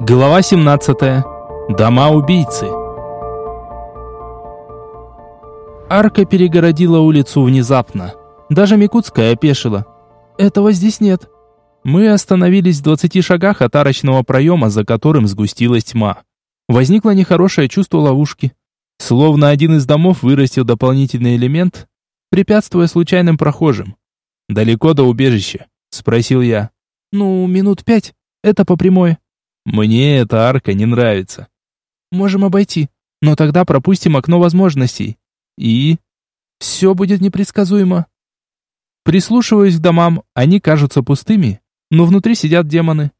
Глава 17. Дома убийцы. Арка перегородила улицу внезапно. Даже Микутская опешила. Этого здесь нет. Мы остановились в 20 шагах от арочного проема, за которым сгустилась тьма. Возникло нехорошее чувство ловушки. Словно один из домов вырастил дополнительный элемент, препятствуя случайным прохожим. «Далеко до убежища?» – спросил я. «Ну, минут пять. Это по прямой». Мне эта арка не нравится. Можем обойти, но тогда пропустим окно возможностей. И все будет непредсказуемо. Прислушиваясь к домам, они кажутся пустыми, но внутри сидят демоны.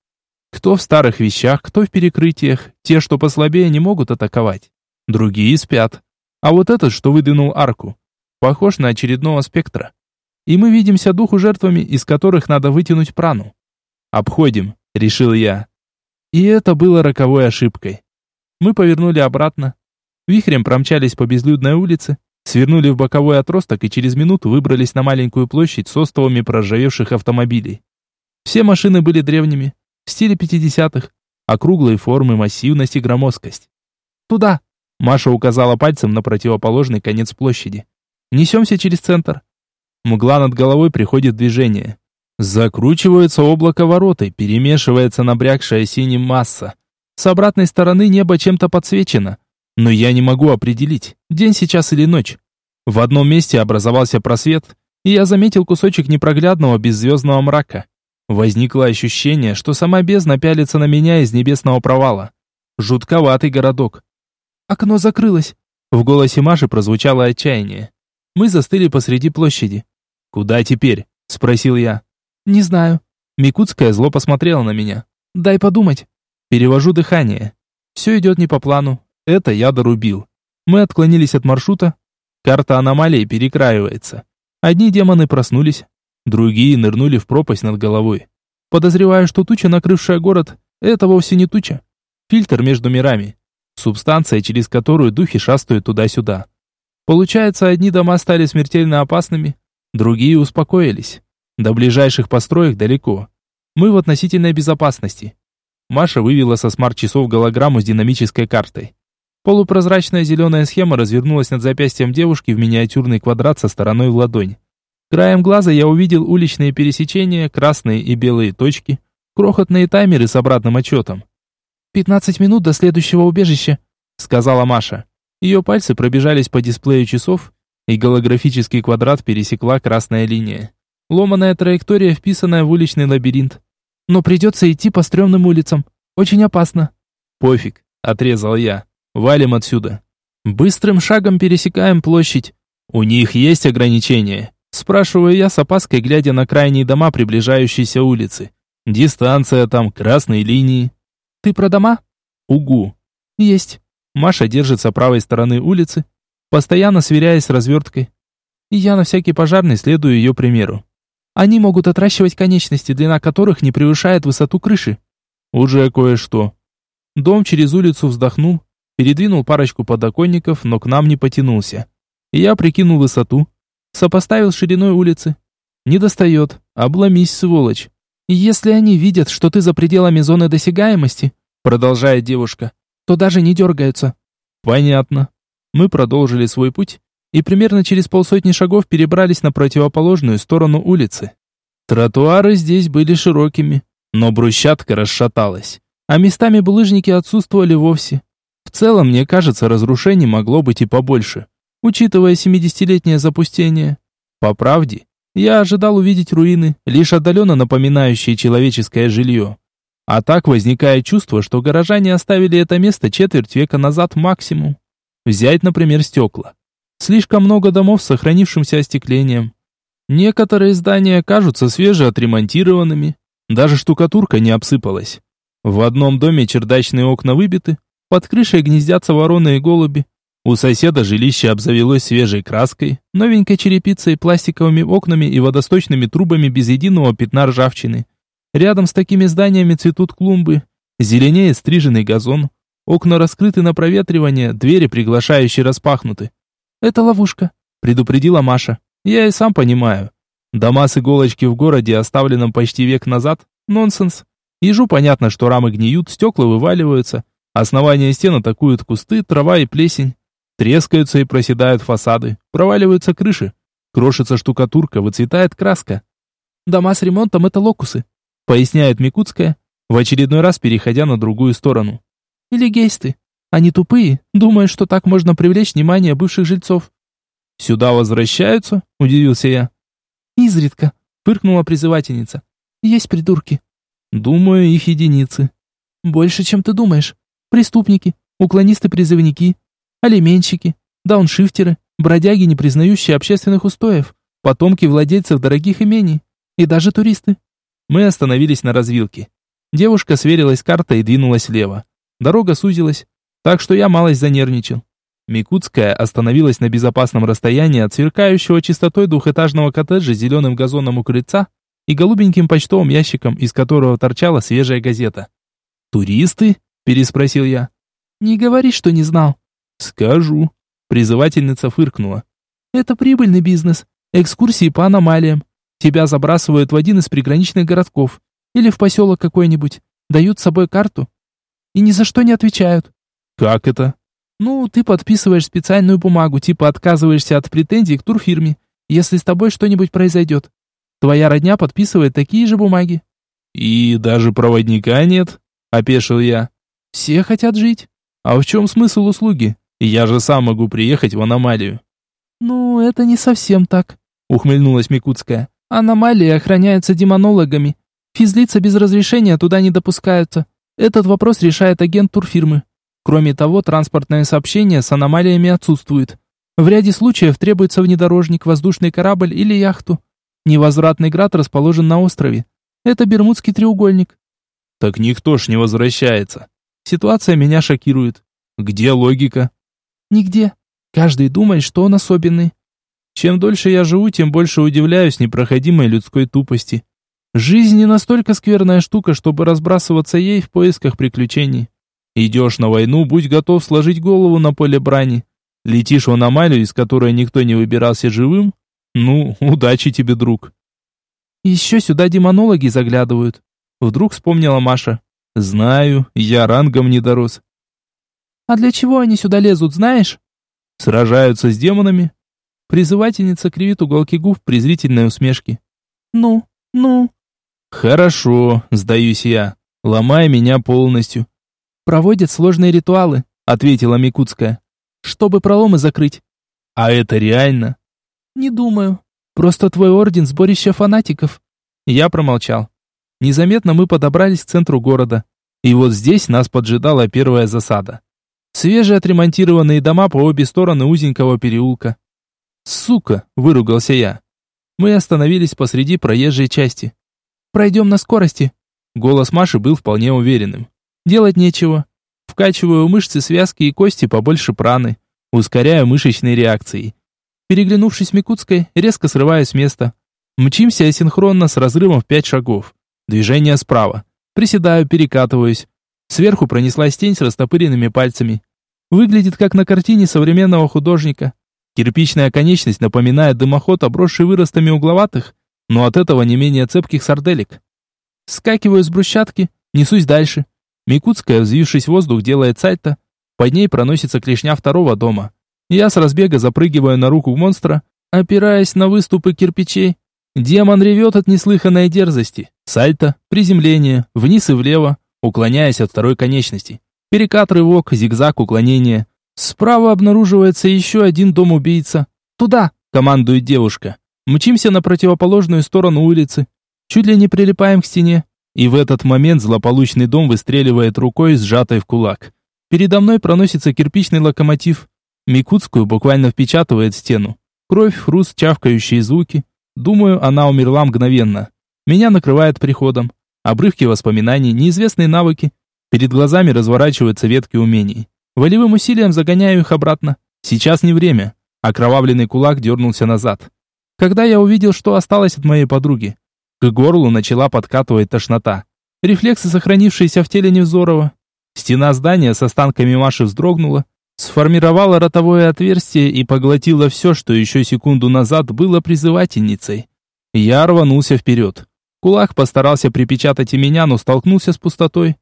Кто в старых вещах, кто в перекрытиях, те, что послабее, не могут атаковать. Другие спят. А вот этот, что выдвинул арку, похож на очередного спектра. И мы видимся духу жертвами, из которых надо вытянуть прану. «Обходим», — решил я. И это было роковой ошибкой. Мы повернули обратно, вихрем промчались по безлюдной улице, свернули в боковой отросток и через минуту выбрались на маленькую площадь с остовами проржавевших автомобилей. Все машины были древними, в стиле 50-х, округлой формы, массивность и громоздкость. «Туда!» – Маша указала пальцем на противоположный конец площади. «Несемся через центр». Мгла над головой приходит движение. Закручивается облако вороты, перемешивается набрякшая синим масса. С обратной стороны небо чем-то подсвечено, но я не могу определить, день сейчас или ночь. В одном месте образовался просвет, и я заметил кусочек непроглядного беззвездного мрака. Возникло ощущение, что сама бездна пялится на меня из небесного провала. Жутковатый городок. Окно закрылось. В голосе Маши прозвучало отчаяние. Мы застыли посреди площади. «Куда теперь?» – спросил я. «Не знаю». Микутская зло посмотрела на меня. «Дай подумать». Перевожу дыхание. Все идет не по плану. Это я дорубил. Мы отклонились от маршрута. Карта аномалии перекраивается. Одни демоны проснулись, другие нырнули в пропасть над головой. Подозреваю, что туча, накрывшая город, это вовсе не туча. Фильтр между мирами. Субстанция, через которую духи шастают туда-сюда. Получается, одни дома стали смертельно опасными, другие успокоились. До ближайших построек далеко. Мы в относительной безопасности. Маша вывела со смарт-часов голограмму с динамической картой. Полупрозрачная зеленая схема развернулась над запястьем девушки в миниатюрный квадрат со стороной в ладонь. Краем глаза я увидел уличные пересечения, красные и белые точки, крохотные таймеры с обратным отчетом. «Пятнадцать минут до следующего убежища», — сказала Маша. Ее пальцы пробежались по дисплею часов, и голографический квадрат пересекла красная линия. Ломаная траектория, вписанная в уличный лабиринт. Но придется идти по стрёмным улицам. Очень опасно. Пофиг, отрезал я. Валим отсюда. Быстрым шагом пересекаем площадь. У них есть ограничения? Спрашиваю я с опаской, глядя на крайние дома приближающейся улицы. Дистанция там, красные линии. Ты про дома? Угу. Есть. Маша держится правой стороны улицы, постоянно сверяясь с разверткой. И я на всякий пожарный следую ее примеру. Они могут отращивать конечности, длина которых не превышает высоту крыши. Уже кое-что. Дом через улицу вздохнул, передвинул парочку подоконников, но к нам не потянулся. Я прикинул высоту, сопоставил с шириной улицы. Не достает, обломись, сволочь. Если они видят, что ты за пределами зоны досягаемости, продолжает девушка, то даже не дергаются. Понятно. Мы продолжили свой путь, и примерно через полсотни шагов перебрались на противоположную сторону улицы. Тротуары здесь были широкими, но брусчатка расшаталась, а местами булыжники отсутствовали вовсе. В целом, мне кажется, разрушений могло быть и побольше, учитывая 70-летнее запустение. По правде, я ожидал увидеть руины, лишь отдаленно напоминающие человеческое жилье. А так возникает чувство, что горожане оставили это место четверть века назад максимум. Взять, например, стекла. Слишком много домов с сохранившимся остеклением. Некоторые здания кажутся свежеотремонтированными, даже штукатурка не обсыпалась. В одном доме чердачные окна выбиты, под крышей гнездятся вороны и голуби. У соседа жилище обзавелось свежей краской, новенькой черепицей, пластиковыми окнами и водосточными трубами без единого пятна ржавчины. Рядом с такими зданиями цветут клумбы, зеленеет стриженный газон, окна раскрыты на проветривание, двери приглашающие распахнуты. «Это ловушка», — предупредила Маша. «Я и сам понимаю. Дома с иголочки в городе, оставленном почти век назад, нонсенс. Ежу понятно, что рамы гниют, стекла вываливаются, основания стен атакуют кусты, трава и плесень. Трескаются и проседают фасады, проваливаются крыши, крошится штукатурка, выцветает краска. Дома с ремонтом — это локусы, поясняет Микутская, в очередной раз переходя на другую сторону. Или гейсты. Они тупые, думают, что так можно привлечь внимание бывших жильцов. «Сюда возвращаются?» – удивился я. «Изредка», – фыркнула призывательница. «Есть придурки». «Думаю, их единицы». «Больше, чем ты думаешь. Преступники, уклонисты-призывники, алименщики, дауншифтеры, бродяги, не признающие общественных устоев, потомки владельцев дорогих имений и даже туристы». Мы остановились на развилке. Девушка сверилась с картой и двинулась влево. Дорога сузилась, так что я малость занервничал. Микутская остановилась на безопасном расстоянии от сверкающего чистотой двухэтажного коттеджа зеленым газоном у крыльца и голубеньким почтовым ящиком, из которого торчала свежая газета. «Туристы?» – переспросил я. «Не говори, что не знал». «Скажу». Призывательница фыркнула. «Это прибыльный бизнес. Экскурсии по аномалиям. Тебя забрасывают в один из приграничных городков. Или в поселок какой-нибудь. Дают с собой карту. И ни за что не отвечают». «Как это?» Ну, ты подписываешь специальную бумагу, типа отказываешься от претензий к турфирме, если с тобой что-нибудь произойдет. Твоя родня подписывает такие же бумаги. И даже проводника нет, опешил я. Все хотят жить. А в чем смысл услуги? Я же сам могу приехать в аномалию. Ну, это не совсем так, ухмыльнулась Микутская. Аномалии охраняются демонологами. Физлица без разрешения туда не допускаются. Этот вопрос решает агент турфирмы. Кроме того, транспортное сообщение с аномалиями отсутствует. В ряде случаев требуется внедорожник, воздушный корабль или яхту. Невозвратный град расположен на острове. Это Бермудский треугольник. Так никто ж не возвращается. Ситуация меня шокирует. Где логика? Нигде. Каждый думает, что он особенный. Чем дольше я живу, тем больше удивляюсь непроходимой людской тупости. Жизнь не настолько скверная штука, чтобы разбрасываться ей в поисках приключений. Идешь на войну, будь готов сложить голову на поле брани. Летишь в аномалию, из которой никто не выбирался живым? Ну, удачи тебе, друг. Еще сюда демонологи заглядывают. Вдруг вспомнила Маша. Знаю, я рангом не дорос. А для чего они сюда лезут, знаешь? Сражаются с демонами. Призывательница кривит уголки губ презрительной усмешке. Ну, ну. Хорошо, сдаюсь я. Ломай меня полностью проводят сложные ритуалы», — ответила Микутская. «Чтобы проломы закрыть». «А это реально?» «Не думаю. Просто твой орден — сборище фанатиков». Я промолчал. Незаметно мы подобрались к центру города. И вот здесь нас поджидала первая засада. Свежие отремонтированные дома по обе стороны узенького переулка. «Сука!» — выругался я. Мы остановились посреди проезжей части. «Пройдем на скорости». Голос Маши был вполне уверенным. Делать нечего. Вкачиваю мышцы, связки и кости побольше праны. Ускоряю мышечные реакции. Переглянувшись Микутской, резко срываюсь с места. Мчимся асинхронно с разрывом в пять шагов. Движение справа. Приседаю, перекатываюсь. Сверху пронеслась тень с растопыренными пальцами. Выглядит как на картине современного художника. Кирпичная конечность напоминает дымоход, обросший выростами угловатых, но от этого не менее цепких сарделек. Скакиваю с брусчатки, несусь дальше. Микутская, взвившись в воздух, делает сальто. Под ней проносится клешня второго дома. Я с разбега запрыгиваю на руку монстра, опираясь на выступы кирпичей. Демон ревет от неслыханной дерзости. Сальто, приземление, вниз и влево, уклоняясь от второй конечности. Перекат, рывок, зигзаг, уклонение. Справа обнаруживается еще один дом-убийца. «Туда!» — командует девушка. Мчимся на противоположную сторону улицы. Чуть ли не прилипаем к стене. И в этот момент злополучный дом выстреливает рукой, сжатой в кулак. Передо мной проносится кирпичный локомотив. Микутскую буквально впечатывает в стену. Кровь, хруст, чавкающие звуки. Думаю, она умерла мгновенно. Меня накрывает приходом. Обрывки воспоминаний, неизвестные навыки. Перед глазами разворачиваются ветки умений. Волевым усилием загоняю их обратно. Сейчас не время. Окровавленный кулак дернулся назад. Когда я увидел, что осталось от моей подруги, к горлу начала подкатывать тошнота. Рефлексы, сохранившиеся в теле Невзорова. Стена здания с останками Маши вздрогнула, сформировала ротовое отверстие и поглотила все, что еще секунду назад было призывательницей. Я рванулся вперед. Кулак постарался припечатать и меня, но столкнулся с пустотой.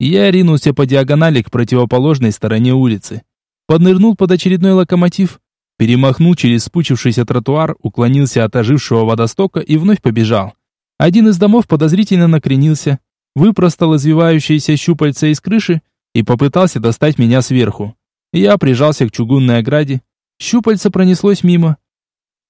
Я ринулся по диагонали к противоположной стороне улицы. Поднырнул под очередной локомотив, перемахнул через спучившийся тротуар, уклонился от ожившего водостока и вновь побежал. Один из домов подозрительно накренился, выпростал извивающиеся щупальца из крыши и попытался достать меня сверху. Я прижался к чугунной ограде. Щупальце пронеслось мимо.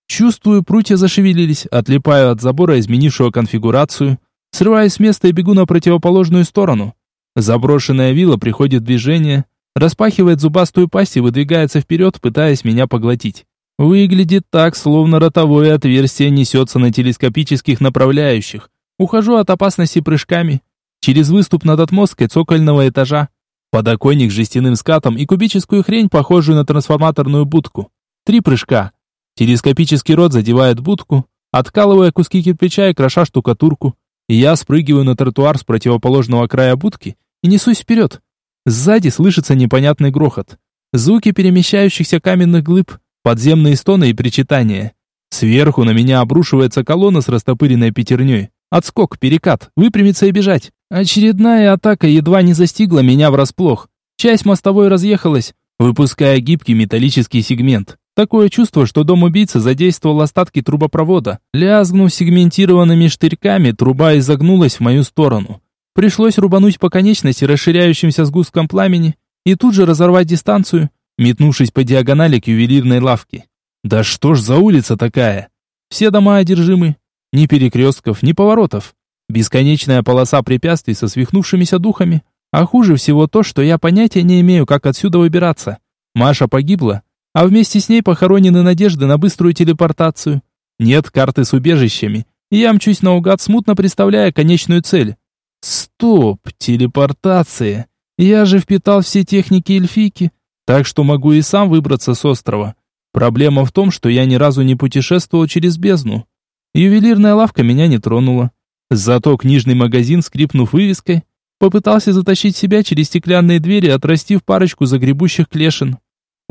Чувствую, прутья зашевелились, отлипаю от забора, изменившего конфигурацию, срываюсь с места и бегу на противоположную сторону. Заброшенная вилла приходит в движение, распахивает зубастую пасть и выдвигается вперед, пытаясь меня поглотить. Выглядит так, словно ротовое отверстие несется на телескопических направляющих. Ухожу от опасности прыжками. Через выступ над отмосткой цокольного этажа. Подоконник с жестяным скатом и кубическую хрень, похожую на трансформаторную будку. Три прыжка. Телескопический рот задевает будку, откалывая куски кирпича и кроша штукатурку. И я спрыгиваю на тротуар с противоположного края будки и несусь вперед. Сзади слышится непонятный грохот. Звуки перемещающихся каменных глыб, подземные стоны и причитания. Сверху на меня обрушивается колонна с растопыренной пятерней. Отскок, перекат, выпрямиться и бежать. Очередная атака едва не застигла меня врасплох. Часть мостовой разъехалась, выпуская гибкий металлический сегмент. Такое чувство, что дом убийцы задействовал остатки трубопровода. Лязгнув сегментированными штырьками, труба изогнулась в мою сторону. Пришлось рубануть по конечности расширяющимся сгустком пламени и тут же разорвать дистанцию, метнувшись по диагонали к ювелирной лавке. Да что ж за улица такая? Все дома одержимы. Ни перекрестков, ни поворотов. Бесконечная полоса препятствий со свихнувшимися духами. А хуже всего то, что я понятия не имею, как отсюда выбираться. Маша погибла, а вместе с ней похоронены надежды на быструю телепортацию. Нет карты с убежищами, я мчусь наугад, смутно представляя конечную цель. Стоп, телепортация. Я же впитал все техники эльфийки, так что могу и сам выбраться с острова. Проблема в том, что я ни разу не путешествовал через бездну. Ювелирная лавка меня не тронула. Зато книжный магазин, скрипнув вывеской, попытался затащить себя через стеклянные двери, отрастив парочку загребущих клешин.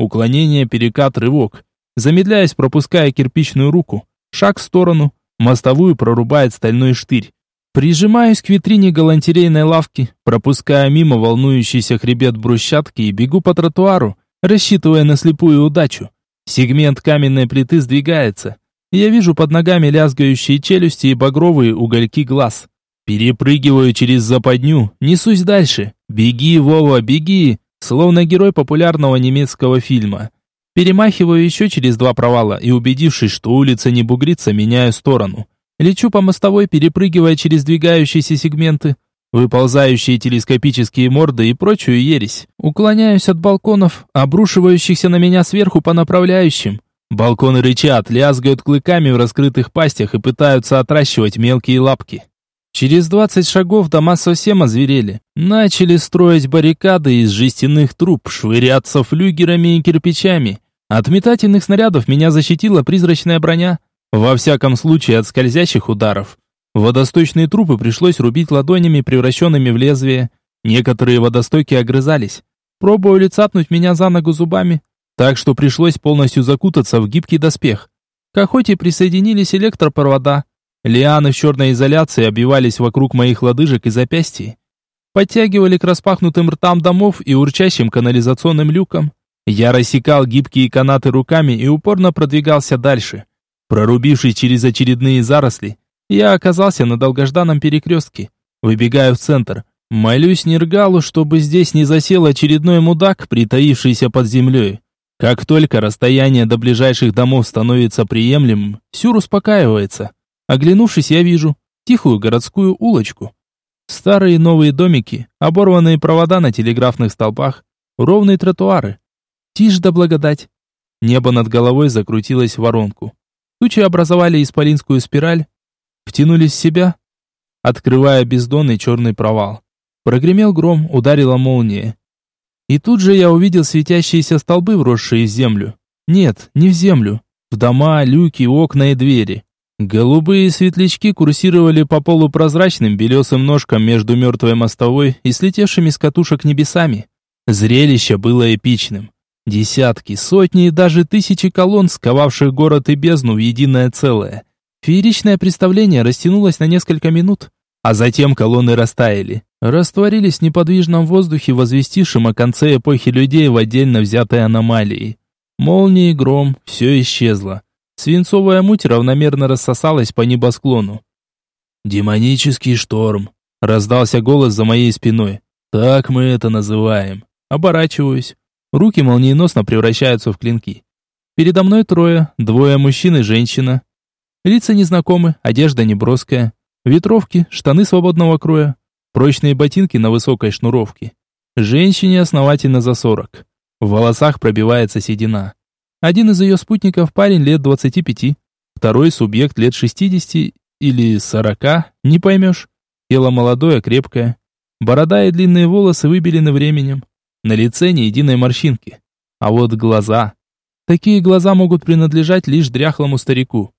Уклонение, перекат, рывок. Замедляясь, пропуская кирпичную руку. Шаг в сторону. Мостовую прорубает стальной штырь. Прижимаюсь к витрине галантерейной лавки, пропуская мимо волнующийся хребет брусчатки и бегу по тротуару, рассчитывая на слепую удачу. Сегмент каменной плиты сдвигается. Я вижу под ногами лязгающие челюсти и багровые угольки глаз. Перепрыгиваю через западню, несусь дальше. Беги, Вова, беги! словно герой популярного немецкого фильма. Перемахиваю еще через два провала и, убедившись, что улица не бугрится, меняю сторону. Лечу по мостовой, перепрыгивая через двигающиеся сегменты, выползающие телескопические морды и прочую ересь. Уклоняюсь от балконов, обрушивающихся на меня сверху по направляющим. Балконы рычат, лязгают клыками в раскрытых пастях и пытаются отращивать мелкие лапки. Через двадцать шагов дома совсем озверели. Начали строить баррикады из жестяных труб, швыряться флюгерами и кирпичами. От метательных снарядов меня защитила призрачная броня. Во всяком случае, от скользящих ударов. Водосточные трупы пришлось рубить ладонями, превращенными в лезвие. Некоторые водостоки огрызались. Пробовали цапнуть меня за ногу зубами, так что пришлось полностью закутаться в гибкий доспех. К охоте присоединились электропровода. Лианы в черной изоляции обвивались вокруг моих лодыжек и запястий. Подтягивали к распахнутым ртам домов и урчащим канализационным люкам. Я рассекал гибкие канаты руками и упорно продвигался дальше. Прорубившись через очередные заросли, я оказался на долгожданном перекрестке. Выбегаю в центр. Молюсь Нергалу, чтобы здесь не засел очередной мудак, притаившийся под землей. Как только расстояние до ближайших домов становится приемлемым, Сюр успокаивается. Оглянувшись, я вижу тихую городскую улочку. Старые новые домики, оборванные провода на телеграфных столбах, ровные тротуары. Тишь да благодать. Небо над головой закрутилось в воронку. Тучи образовали исполинскую спираль, втянулись в себя, открывая бездонный черный провал. Прогремел гром, ударила молния. И тут же я увидел светящиеся столбы, вросшие в землю. Нет, не в землю. В дома, люки, окна и двери. Голубые светлячки курсировали по полупрозрачным белесым ножкам между мертвой мостовой и слетевшими с катушек небесами. Зрелище было эпичным. Десятки, сотни и даже тысячи колонн, сковавших город и бездну в единое целое. Фееричное представление растянулось на несколько минут, а затем колонны растаяли, растворились в неподвижном воздухе, возвестившем о конце эпохи людей в отдельно взятой аномалии. Молнии, гром, все исчезло. Свинцовая муть равномерно рассосалась по небосклону. «Демонический шторм», — раздался голос за моей спиной. «Так мы это называем». Оборачиваюсь. Руки молниеносно превращаются в клинки. Передо мной трое, двое мужчин и женщина. Лица незнакомы, одежда неброская. Ветровки, штаны свободного кроя, прочные ботинки на высокой шнуровке. Женщине основательно за сорок. В волосах пробивается седина. Один из ее спутников парень лет двадцати пяти, второй субъект лет шестидесяти или сорока, не поймешь. Тело молодое, крепкое. Борода и длинные волосы выбелены временем. На лице ни единой морщинки. А вот глаза. Такие глаза могут принадлежать лишь дряхлому старику.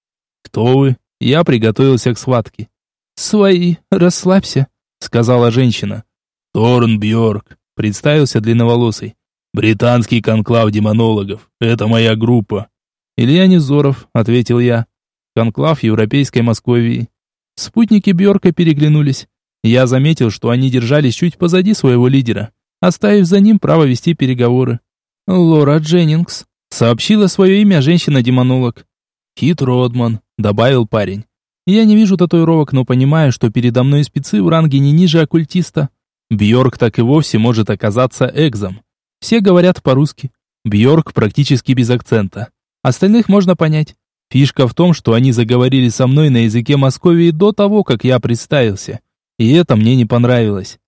«Кто вы?» Я приготовился к схватке. «Свои, расслабься», — сказала женщина. «Торн Бьорк», — представился длинноволосый. «Британский конклав демонологов. Это моя группа». «Илья Низоров», — ответил я. «Конклав Европейской Московии». Спутники Бьорка переглянулись. Я заметил, что они держались чуть позади своего лидера, оставив за ним право вести переговоры. «Лора Дженнингс», — сообщила свое имя женщина-демонолог. «Кит Родман», — добавил парень. Я не вижу татуировок, но понимаю, что передо мной спецы в ранге не ниже оккультиста. Бьорк так и вовсе может оказаться экзом. Все говорят по-русски. Бьорк практически без акцента. Остальных можно понять. Фишка в том, что они заговорили со мной на языке Московии до того, как я представился. И это мне не понравилось.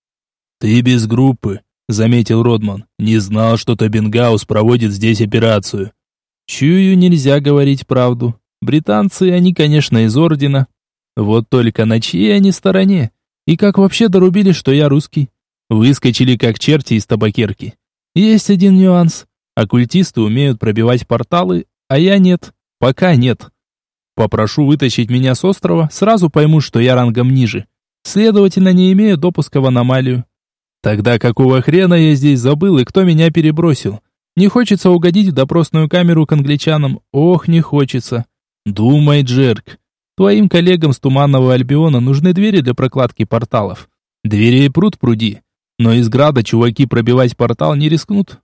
«Ты без группы», — заметил Родман. «Не знал, что Тобингаус проводит здесь операцию». Чую, нельзя говорить правду. Британцы, они, конечно, из ордена. Вот только на чьей они стороне? И как вообще дорубили, что я русский? Выскочили как черти из табакерки. Есть один нюанс. Оккультисты умеют пробивать порталы, а я нет. Пока нет. Попрошу вытащить меня с острова, сразу пойму, что я рангом ниже. Следовательно, не имею допуска в аномалию. Тогда какого хрена я здесь забыл и кто меня перебросил? Не хочется угодить в допросную камеру к англичанам. Ох, не хочется. Думай, Джерк. Твоим коллегам с Туманного Альбиона нужны двери для прокладки порталов. Дверей пруд пруди. Но из града чуваки пробивать портал не рискнут.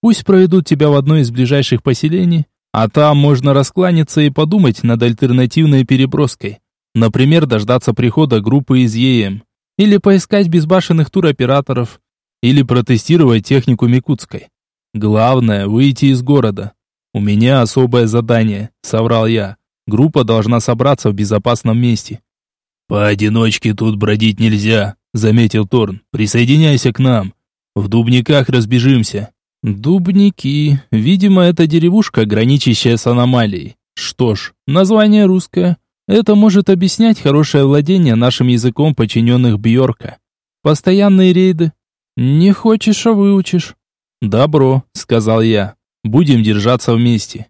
Пусть проведут тебя в одно из ближайших поселений, а там можно раскланяться и подумать над альтернативной переброской. Например, дождаться прихода группы из ЕМ. Или поискать безбашенных туроператоров. Или протестировать технику Микутской. Главное, выйти из города. «У меня особое задание», — соврал я. «Группа должна собраться в безопасном месте». «Поодиночке тут бродить нельзя», — заметил Торн. «Присоединяйся к нам. В Дубниках разбежимся». «Дубники. Видимо, это деревушка, граничащая с аномалией. Что ж, название русское. Это может объяснять хорошее владение нашим языком подчиненных Бьорка. Постоянные рейды. Не хочешь, а выучишь». «Добро», — сказал я. Будем держаться вместе.